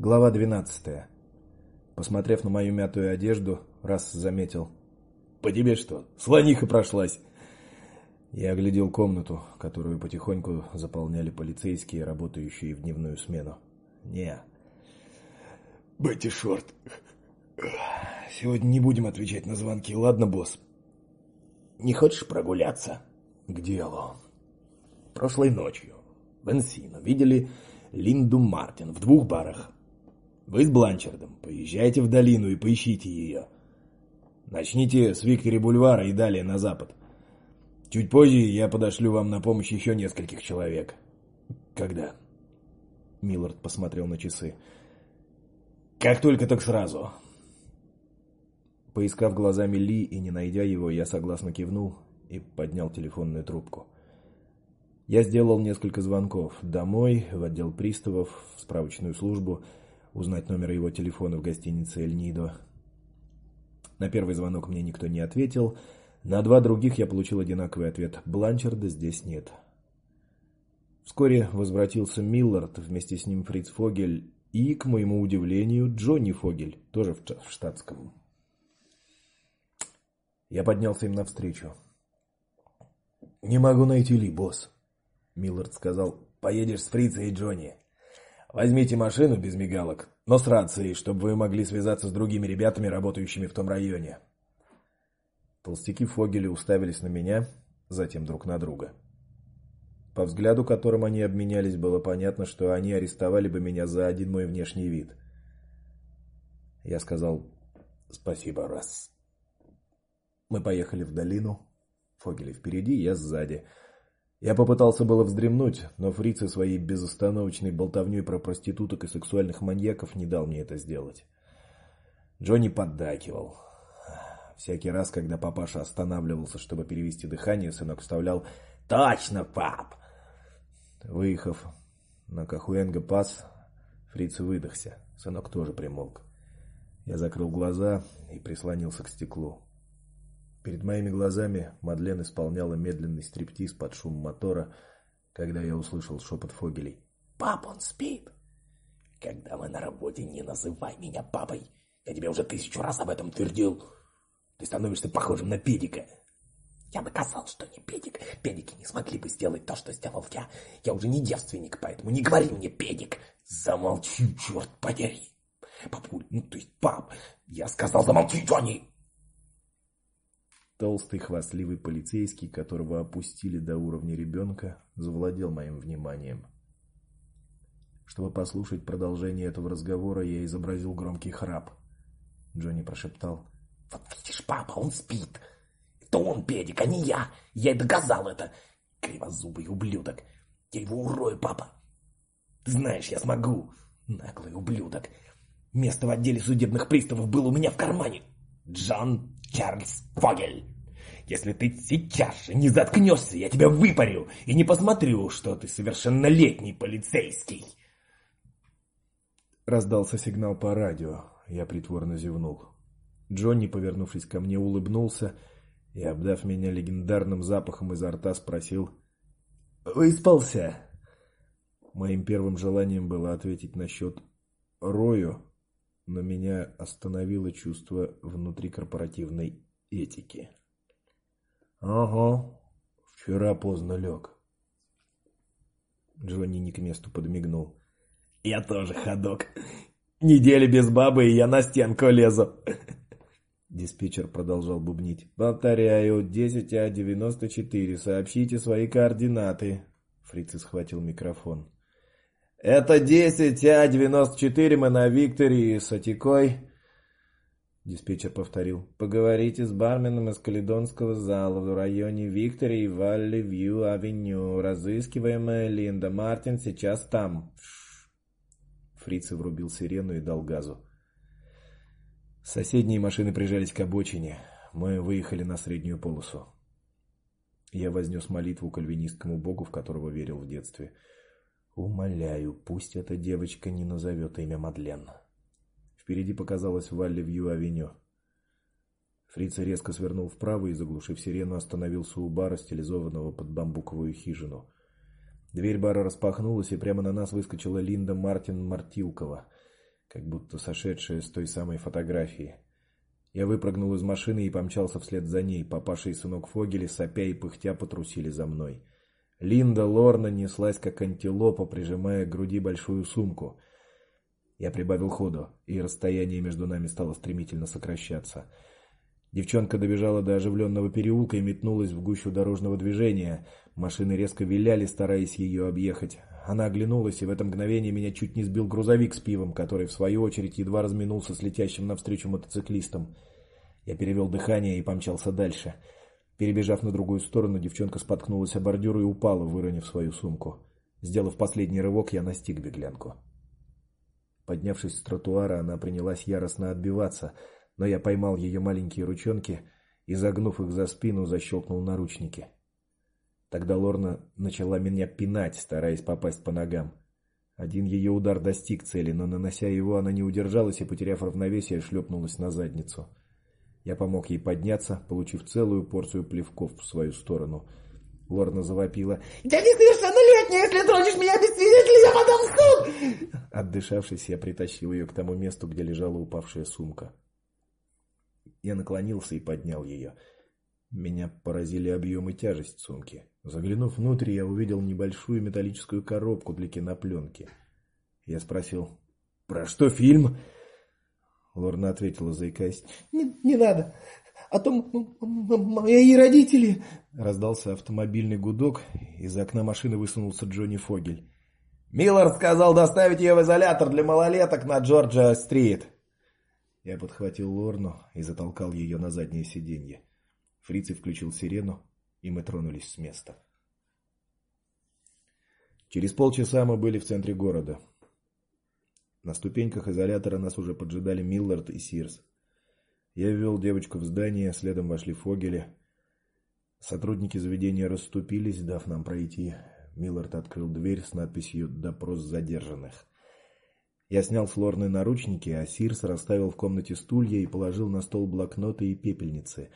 Глава 12. Посмотрев на мою мятую одежду, раз заметил: "По тебе что, слониха прошлась?" Я оглядел комнату, которую потихоньку заполняли полицейские, работающие в дневную смену. Не. Бетти Шорт. Сегодня не будем отвечать на звонки, ладно, босс? Не хочешь прогуляться? К делу. Прошлой ночью в Энсино видели Линду Мартин в двух барах. Вы с Бланчардом поезжайте в долину и поищите ее. Начните с Виктори бульвара и далее на запад. Чуть позже я подошлю вам на помощь еще нескольких человек. Когда? Миллард посмотрел на часы. Как только, так сразу. Поискав глазами Ли и не найдя его, я согласно кивнул и поднял телефонную трубку. Я сделал несколько звонков домой, в отдел приставов, в справочную службу, узнать номер его телефона в гостинице Эль Нидо. На первый звонок мне никто не ответил, на два других я получил одинаковый ответ: Бланчарда здесь нет. Вскоре возвратился Миллард, вместе с ним Фриц Фогель и, к моему удивлению, Джонни Фогель, тоже в штатском. Я поднялся им навстречу. Не могу найти Ли, босс. Миллард сказал: "Поедешь с Фрицей и Джонни. Возьмите машину без мигалок, но с рацией, чтобы вы могли связаться с другими ребятами, работающими в том районе". Толстяки Фогели уставились на меня, затем друг на друга. По взгляду, которым они обменялись, было понятно, что они арестовали бы меня за один мой внешний вид. Я сказал: "Спасибо, раз". Мы поехали в долину. Фогели впереди, я сзади. Я попытался было вздремнуть, но фрицы своей безостановочной болтовней про проституток и сексуальных маньяков не дал мне это сделать. Джонни поддакивал. Всякий раз, когда папаша останавливался, чтобы перевести дыхание, сынок вставлял: "Точно, пап". Выехав на Кахуэнга пас, фриц выдохся. Сынок тоже примолк. Я закрыл глаза и прислонился к стеклу. Перед моими глазами Мадлен исполняла медленный стриптиз под шум мотора, когда я услышал шепот Фогелей. "Пап, он спит". Когда мы на работе, не называй меня папой. Я тебе уже тысячу раз об этом твердил. Ты становишься похожим на педика. Я доказал, что не педик. Педики не смогли бы сделать то, что сделал я. Я уже не девственник, поэтому не говори мне педик. Замолчи, черт подери. Папуль, ну то есть пап, я сказал замолчи, Джонни. Толстый хвастливый полицейский, которого опустили до уровня ребенка, завладел моим вниманием. Чтобы послушать продолжение этого разговора, я изобразил громкий храп. Джонни прошептал: "Вот видишь, папа, он спит. Это он, педик, а не я. Я и доказал это. Кривозубый ублюдок. Я его урою, папа. Ты знаешь, я смогу. Наглый ублюдок. Место в отделе судебных приставов было у меня в кармане. Джон Чарльз Фогель. Если ты сейчас же не заткнешься, я тебя выпарю и не посмотрю, что ты совершеннолетний полицейский. Раздался сигнал по радио. Я притворно зевнул. Джонни, повернувшись ко мне, улыбнулся и, обдав меня легендарным запахом изо рта, спросил: "Выспался?" Моим первым желанием было ответить насчет Рою, но меня остановило чувство внутрикорпоративной этики. Ага. Вчера поздно лег. Джонни не к месту подмигнул. Я тоже ходок. Неделя без бабы, и я на стенку лезу. Диспетчер продолжал бубнить. Повторяю, 10А94. Сообщите свои координаты. Фриц схватил микрофон. Это 10А94, мы на Виктории с Атикой. Диспетчер повторил. Поговорите с барменом из Каледонского зала в районе Виктории Валли Вью Авеню. Разыскиваемая Линда Мартин сейчас там. Фриц врубил сирену и дал газу. Соседние машины прижались к обочине. Мы выехали на среднюю полосу. Я вознес молитву кальвинистскому богу, в которого верил в детстве. Умоляю, пусть эта девочка не назовет имя Мадлен. Впереди показалась Валли-Вью-авеню. Фриц резко свернул вправо и, заглушив сирену, остановился у бара, стилизованного под бамбуковую хижину. Дверь бара распахнулась, и прямо на нас выскочила Линда Мартин Мартилкова. как будто сошедшая с той самой фотографии. Я выпрыгнул из машины и помчался вслед за ней. Папаша и сынок Фогели, сопя и пыхтя, потрусили за мной. Линда Лорна неслась как антилопа, прижимая к груди большую сумку. Я прибавил ходу, и расстояние между нами стало стремительно сокращаться. Девчонка добежала до оживленного переулка и метнулась в гущу дорожного движения. Машины резко виляли, стараясь ее объехать. Она оглянулась, и в это мгновение меня чуть не сбил грузовик с пивом, который в свою очередь едва разминулся с летящим навстречу мотоциклистом. Я перевел дыхание и помчался дальше. Перебежав на другую сторону, девчонка споткнулась о бордюр и упала, выронив свою сумку. Сделав последний рывок, я настиг беглянку. Поднявшись с тротуара, она принялась яростно отбиваться, но я поймал ее маленькие ручонки и, загнув их за спину, защелкнул наручники. Тогда Лорна начала меня пинать, стараясь попасть по ногам. Один ее удар достиг цели, но нанося его, она не удержалась и, потеряв равновесие, шлепнулась на задницу. Я помог ей подняться, получив целую порцию плевков в свою сторону. Лорна завопила: "Я несовершеннолетняя, если тронешь меня без свидетелей, я подам в суд!" Отдышавшись, я притащил ее к тому месту, где лежала упавшая сумка. Я наклонился и поднял ее. Меня поразили объем и тяжесть сумки. Заглянув внутрь, я увидел небольшую металлическую коробку для кинопленки. Я спросил: "Про что фильм?" Лорна ответила, заикаясь: "Не, не надо. А то мои родители". Раздался автомобильный гудок, из окна машины высунулся Джонни Фогель. Миллер сказал доставить ее в изолятор для малолеток на Джорджия-стрит. Я подхватил Лорну и затолкал ее на заднее сиденье. Фрицы включил сирену, и мы тронулись с места. Через полчаса мы были в центре города. На ступеньках изолятора нас уже поджидали Миллард и Сирс. Я ввел девочку в здание, следом вошли Фогели. Сотрудники заведения расступились, дав нам пройти. Миллард открыл дверь с надписью "Допрос задержанных". Я снял с Лорны наручники, а Сирс расставил в комнате стулья и положил на стол блокноты и пепельницы.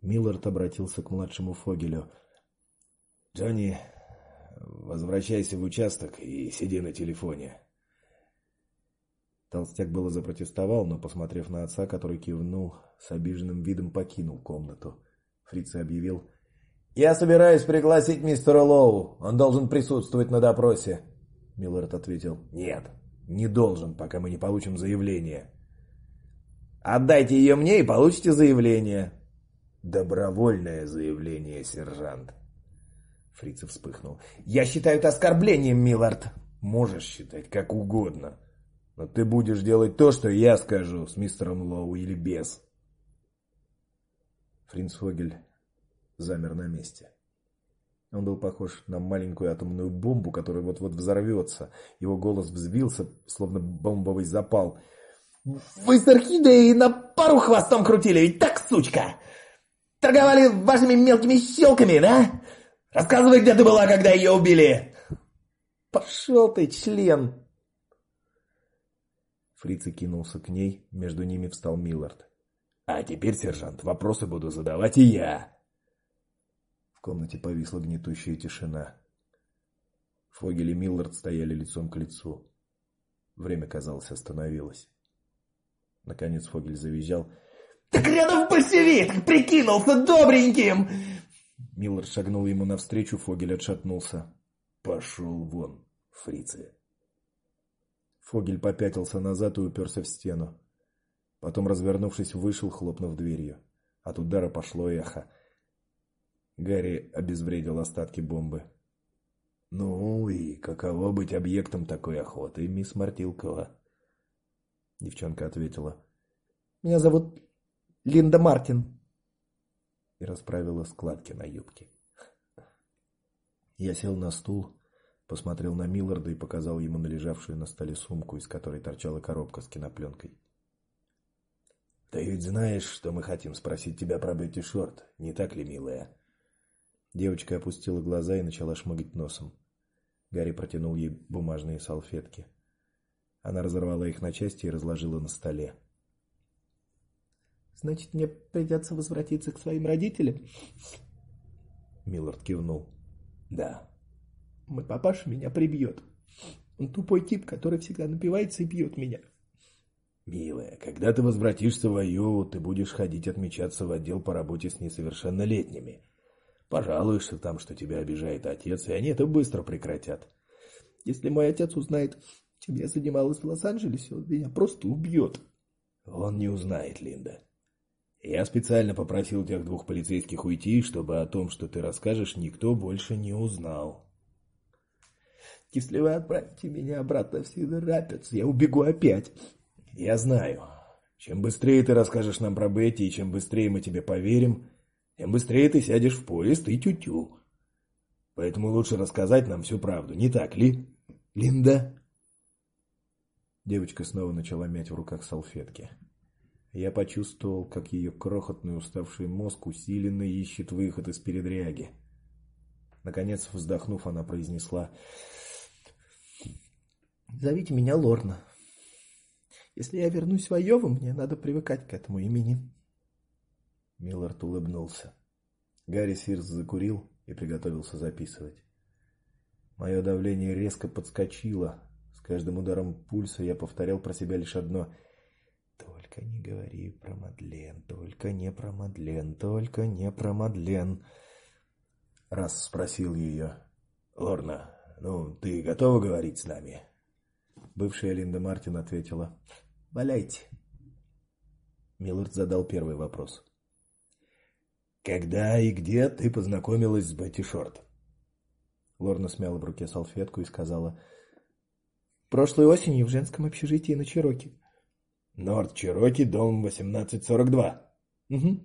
Миллард обратился к младшему Фогелю. "Джонни, возвращайся в участок и сиди на телефоне. Толстяк было запротестовал, но, посмотрев на отца, который кивнул, с обиженным видом покинул комнату. Фриц объявил: "Я собираюсь пригласить мистера Лоу. Он должен присутствовать на допросе". Миллард ответил: "Нет, не должен, пока мы не получим заявление". "Отдайте ее мне и получите заявление". "Добровольное заявление, сержант". Фриц вспыхнул. "Я считаю это оскорблением, Миллард". "Можешь считать как угодно". Но ты будешь делать то, что я скажу, с мистером Лоу или без. Фринц Фогель замер на месте. Он был похож на маленькую атомную бомбу, которая вот-вот взорвется. Его голос взвился, словно бомбовый запал. Вы с Архидой на пару хвостом крутили, ведь так, сучка? Торговали вашими мелкими щелками, да? Рассказывай, где ты была, когда ее убили. Пошел ты, член, Фриц кинулся к ней, между ними встал Миллард. А теперь, сержант, вопросы буду задавать и я. В комнате повисла гнетущая тишина. Фогель и Миллард стояли лицом к лицу. Время, казалось, остановилось. Наконец Фогель завизжал: "Ты хренов большевик, прикинулся добреньким!" Миллард шагнул ему навстречу, Фогель отшатнулся. "Пошел вон, фрицы!" Фогель попятился назад и уперся в стену. Потом, развернувшись, вышел, хлопнув дверью. От удара пошло эхо. Гарри обезвредил остатки бомбы. Ну и каково быть объектом такой охоты, мисс Мартилкова? Девчонка ответила: "Меня зовут Линда Мартин" и расправила складки на юбке. Я сел на стул, посмотрел на Милларда и показал ему на лежавшую на столе сумку, из которой торчала коробка с кинопленкой. Ты ведь знаешь, что мы хотим спросить тебя про Бетти Шорт, не так ли, милая? Девочка опустила глаза и начала шмыгать носом. Гарри протянул ей бумажные салфетки. Она разорвала их на части и разложила на столе. Значит, мне придется возвратиться к своим родителям? Миллард кивнул. Да. Мой папаша меня прибьет. Он тупой тип, который всегда напивается и бьет меня. Милая, когда ты возвратишься в Айову, ты будешь ходить отмечаться в отдел по работе с несовершеннолетними. Пожалуешься там, что тебя обижает отец, и они это быстро прекратят. Если мой отец узнает, чем я занималась в Лос-Анджелесе, он меня просто убьет. Он не узнает, Линда. Я специально попросил тех двух полицейских уйти, чтобы о том, что ты расскажешь, никто больше не узнал. Если вы отправите меня обратно в Сидер я убегу опять. Я знаю. Чем быстрее ты расскажешь нам про Бетти, и чем быстрее мы тебе поверим, тем быстрее ты сядешь в поезд и тю-тю. Поэтому лучше рассказать нам всю правду, не так ли, Линда? Девочка снова начала мять в руках салфетки. Я почувствовал, как ее крохотный уставший мозг усиленно ищет выход из передряги. Наконец, вздохнув, она произнесла: "Зовите меня Лорна. Если я вернусь в Айову, мне надо привыкать к этому имени". Миллард улыбнулся. Гарри Сирс закурил и приготовился записывать. Мое давление резко подскочило. С каждым ударом пульса я повторял про себя лишь одно: только не говори про Мадлен, только не про Мадлен, только не про Мадлен. Раз спросил ее: "Лорна, ну, ты готова говорить с нами?" Бывшая Линда Мартин ответила: "Валяйте". Миллард задал первый вопрос. Когда и где ты познакомилась с Бетти Шорт? Лорна смяла в руке салфетку и сказала: "Прошлой осенью в женском общежитии на Чироки". Норт Чироки, дом 1842. Угу.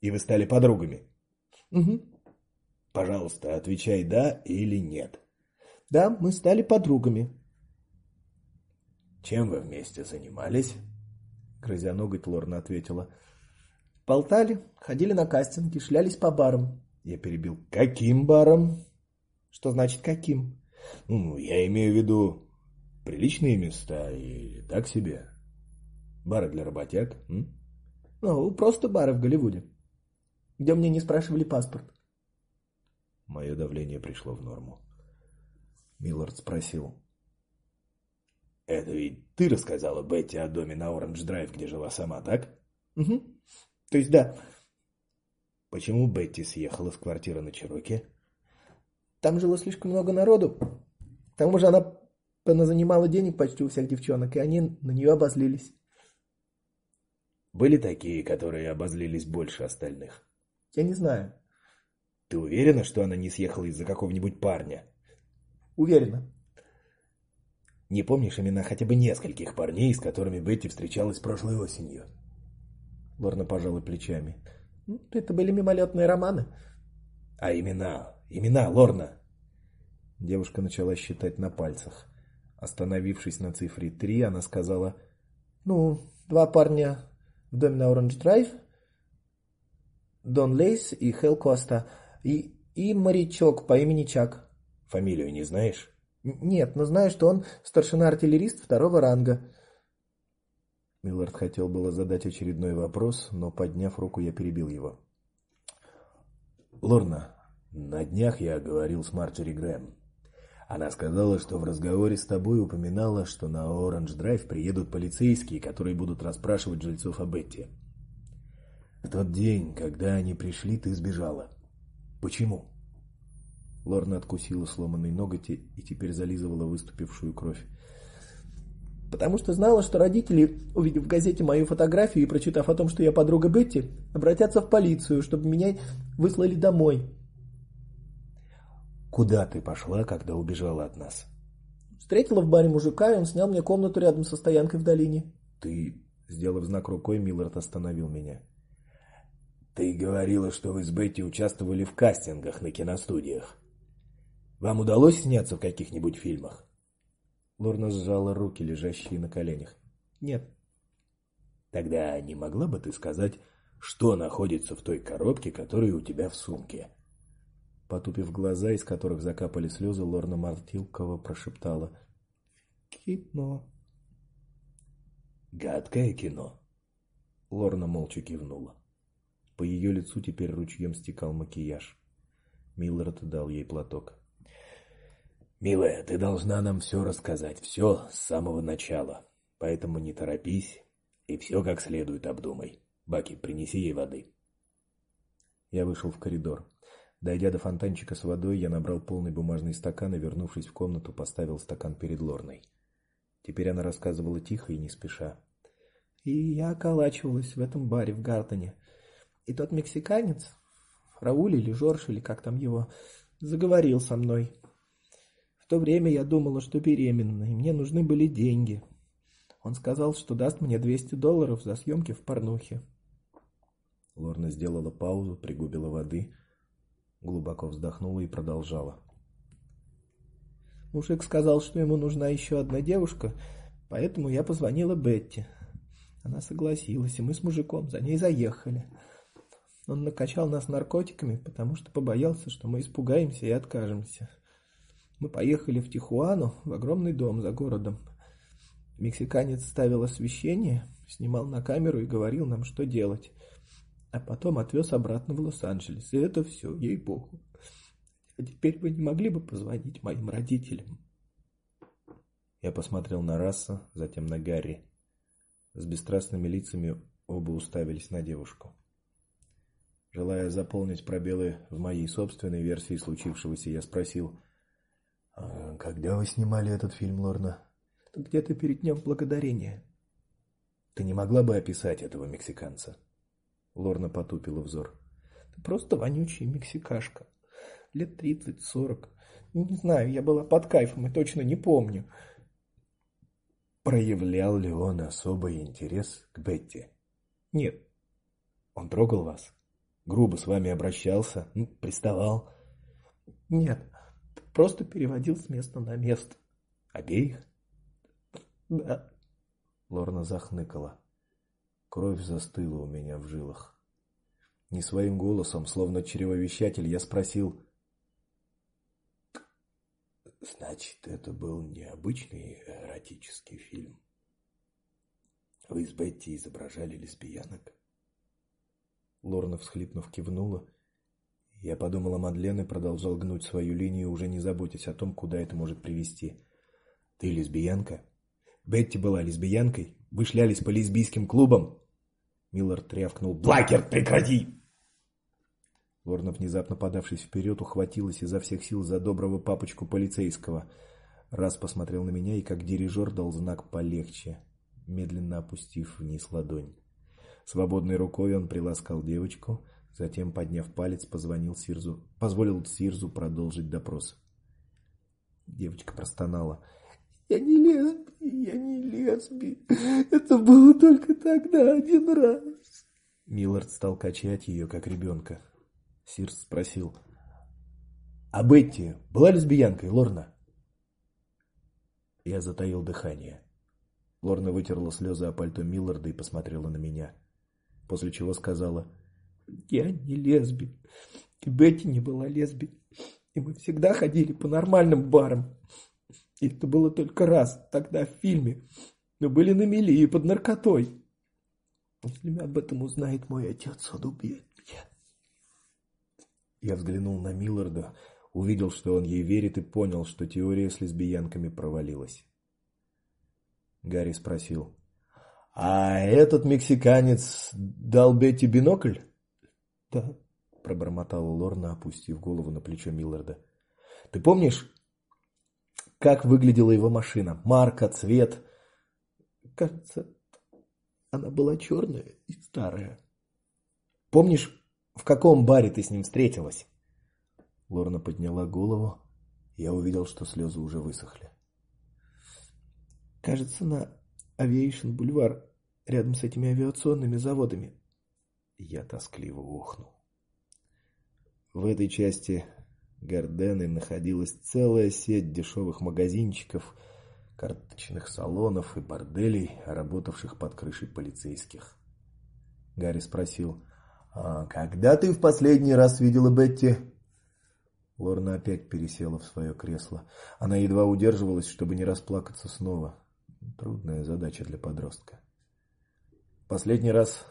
И вы стали подругами. Угу. Пожалуйста, отвечай да или нет. Да, мы стали подругами. Чем вы вместе занимались? Грызя Лорна ответила: Болтали, ходили на кастинги, шлялись по барам. Я перебил: "Каким барам?" "Что значит каким?" "Ну, я имею в виду приличные места и так себе. Бары для работяг, м? Ну, просто бары в Голливуде, где мне не спрашивали паспорт. Мое давление пришло в норму. Миллард спросил: "Это ведь ты рассказала Бетти о доме на Оранж-драйв, где жила сама, так?" Угу. То есть да. Почему Бетти съехала в квартиру на Чироке? Там жило слишком много народу. К тому же она занимала денег почти у всех девчонок, и они на нее обозлились. Были такие, которые обозлились больше остальных. Я не знаю. Ты уверена, что она не съехала из-за какого-нибудь парня? Уверена. Не помнишь имена хотя бы нескольких парней, с которыми Бетти встречалась прошлой осенью? Лорна пожала плечами. Ну, это были мимолетные романы. А имена? Имена, Лорна. Девушка начала считать на пальцах. Остановившись на цифре три, она сказала: "Ну, два парня в доме на Оранж-драйв, Дон Лейс и Хел Коста, и и морячок по имени Чак. Фамилию не знаешь? Нет, но знаю, что он старшина-артиллерист второго ранга. Миллард хотел было задать очередной вопрос, но подняв руку, я перебил его. Лорна, на днях я говорил с Марджери Грэм. Она сказала, что в разговоре с тобой упоминала, что на Оранж-драйв приедут полицейские, которые будут расспрашивать жильцов о Бетти. В тот день, когда они пришли, ты сбежала. Почему? Лорна откусила сломанный ноготь и теперь зализывала выступившую кровь. Потому что знала, что родители, увидев в газете мою фотографию и прочитав о том, что я подруга Бетти, обратятся в полицию, чтобы меня выслали домой. Куда ты пошла, когда убежала от нас? Встретила в баре мужика, и он снял мне комнату рядом со стоянкой в долине. Ты, сделав знак рукой, Миллард остановил меня. Ты говорила, что вы с Бетти участвовали в кастингах на киностудиях. Вам удалось сняться в каких-нибудь фильмах? Лорна сжала руки, лежащие на коленях. Нет. Тогда не могла бы ты сказать, что находится в той коробке, которая у тебя в сумке? Потупив глаза, из которых закапали слезы, Лорна Мартилкова прошептала: "Кино". "Гадкое кино". Лорна молча кивнула. По ее лицу теперь ручьем стекал макияж. Миллард дал ей платок. Милая, ты должна нам все рассказать, все с самого начала. Поэтому не торопись И все как следует обдумай. Баки, принеси ей воды. Я вышел в коридор. Дойдя до фонтанчика с водой, я набрал полный бумажный стакан и, вернувшись в комнату, поставил стакан перед Лорной. Теперь она рассказывала тихо и не спеша. И я околачивалась в этом баре в Гартоне. И тот мексиканец, Рауль или Жорж, или как там его, заговорил со мной. В то время я думала, что беременна, и мне нужны были деньги. Он сказал, что даст мне 200 долларов за съемки в порнухе. Лорна сделала паузу, пригубила воды, глубоко вздохнула и продолжала. Мужик сказал, что ему нужна еще одна девушка, поэтому я позвонила Бетти. Она согласилась, и мы с мужиком за ней заехали. Он накачал нас наркотиками, потому что побоялся, что мы испугаемся и откажемся. Мы поехали в Тихуану, в огромный дом за городом. Мексиканец ставил освещение, снимал на камеру и говорил нам, что делать. А потом отвез обратно в Лос-Анджелес. И это все, ей-богу. А теперь вы не могли бы позвонить моим родителям? Я посмотрел на Расса, затем на Гарри. С бесстрастными лицами оба уставились на девушку. Желая заполнить пробелы в моей собственной версии случившегося, я спросил: «А когда вы снимали этот фильм, Лорна?" где-то перед днем благодарения. Ты не могла бы описать этого мексиканца? Лорна потупила взор. Просто вонючий мексикашка. Лет тридцать-сорок. Не знаю, я была под кайфом и точно не помню. Проявлял ли он особый интерес к Бетти? Нет. Он трогал вас? Грубо с вами обращался? Ну, приставал? Нет. Просто переводил с места на место. Обеих? Да. Лорна захныкала. Кровь застыла у меня в жилах. Не своим голосом, словно чревовещатель, я спросил: Значит, это был необычный эротический фильм. Вы с Бетти изображали лесбиянок? Лорна, всхлипнув, кивнула. Я подумал о Мадлен и продолжал гнуть свою линию, уже не заботясь о том, куда это может привести. Ты лесбиянка? Бетти была лесбиянкой? Вы шлялись по лесбийским клубам? Миллер трявкнул: "Блакер, прекрати!" Лорна, внезапно подавшись вперед, ухватилась изо всех сил за доброго папочку полицейского. Раз посмотрел на меня и как дирижер дал знак полегче, медленно опустив вниз ладонь. Свободной рукой он приласкал девочку, затем, подняв палец, позвонил Сирзу, позволил Сирзу продолжить допрос. Девочка простонала: "Я не лесбия". Я не лесби. Это было только тогда, один раз. Миллард стал качать ее, как ребенка. Сирс спросил: "А Бетти была лесбиянкой, Лорна?" Я затаил дыхание. Лорна вытерла слезы о пальто Милларда и посмотрела на меня, после чего сказала: "Я не лесби. И Бетти не была лесби. И мы всегда ходили по нормальным барам. И это было только раз, тогда в фильме. Мы были на мели и под наркотой. Если об этом узнает мой отец, он убьет меня. Я взглянул на Милларда, увидел, что он ей верит и понял, что теория с лесбиянками провалилась. Гарри спросил: "А этот мексиканец дал Бетти бинокль?" "Да", пробормотала Лорна, опустив голову на плечо Милларда. "Ты помнишь, как выглядела его машина? Марка, цвет? Кажется, она была черная и старая. Помнишь, в каком баре ты с ним встретилась? Лорна подняла голову. Я увидел, что слезы уже высохли. Кажется, на Aviation бульвар, рядом с этими авиационными заводами. Я тоскливо охнул. В этой части Гардены находилась целая сеть дешевых магазинчиков, карточных салонов и борделей, работавших под крышей полицейских. Гарри спросил: "А когда ты в последний раз видела Бетти?" Лорна опять пересела в свое кресло. Она едва удерживалась, чтобы не расплакаться снова. Трудная задача для подростка. Последний раз